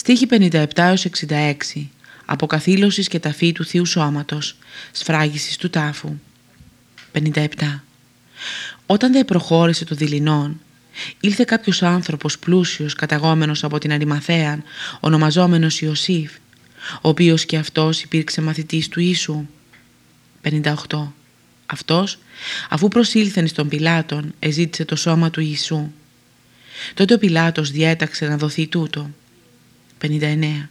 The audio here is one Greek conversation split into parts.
Στίχη 57-66 Αποκαθήλωσης και ταφή του Θείου Σώματος Σφράγισης του τάφου. 57 Όταν δε προχώρησε το δειλινόν ήλθε κάποιος άνθρωπος πλούσιος καταγόμενος από την Αριμαθέα ονομαζόμενος Ιωσήφ ο οποίος και αυτός υπήρξε μαθητής του Ιησού. 58 Αυτός αφού προσήλθεν στον Πιλάτον εζήτησε το σώμα του Ιησού. Τότε ο Πιλάτος διέταξε να δοθεί τούτο 59.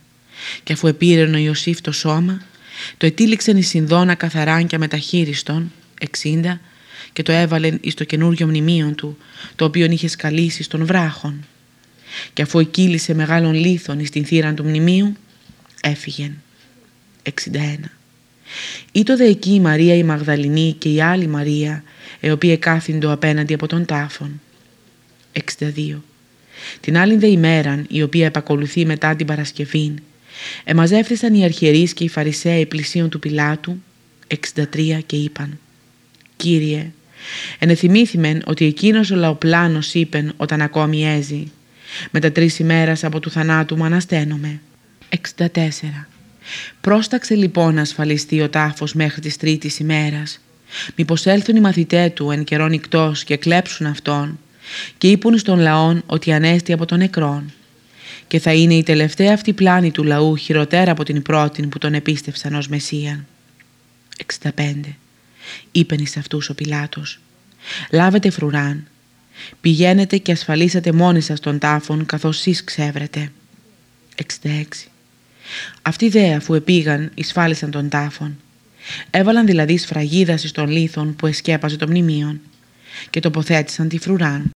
Και αφού επήρε ο Ιωσήφ το σώμα, το ετήληξεν εις συνδόνα καθαράν και μεταχείριστον, 60, και το έβαλεν εις το καινούριο μνημείο του, το οποίο είχε σκαλίσει στον βράχον. Και αφού εκείλησε μεγάλων λίθων εις την θύραν του μνημείου, έφυγεν. 61. Ήτο δε εκεί η Μαρία η Μαγδαληνή και η άλλη Μαρία, η οποία κάθυντο απέναντι από τον τάφον. 62. Την άλλη δε ημέραν, η οποία επακολουθεί μετά την Παρασκευή, εμαζεύθησαν οι αρχιερείς και οι Φαρισαίοι πλησίων του Πιλάτου, 63 και είπαν «Κύριε, ενεθυμήθημεν ότι εκείνος ο λαοπλάνος είπεν όταν ακόμη έζει, μετά τρεις ημέρας από του θανάτου μου ανασταίνομαι». 64. Πρόσταξε λοιπόν να ασφαλιστεί ο τάφος μέχρι της τρίτης ημέρας, μήπως έλθουν οι μαθητέ του εν καιρό νυχτός και κλέψουν αυτόν και είπουν στον λαόν ότι ανέστη από τον νεκρόν και θα είναι η τελευταία αυτή πλάνη του λαού χειροτέρα από την πρώτη που τον επίστευσαν ως Μεσσία. 65. Είπεν εις αυτούς ο Πιλάτος «Λάβετε φρουράν, πηγαίνετε και ασφαλίσατε μόνοι σας τον τάφον καθώς εσείς ξέβρετε». 66. Αυτοί δε αφού επήγαν εισφάλισαν τον τάφον. Έβαλαν δηλαδή σφραγίδα στον λίθον που εσκέπαζε το μνημείον και τοποθέτησαν τη φρουράν.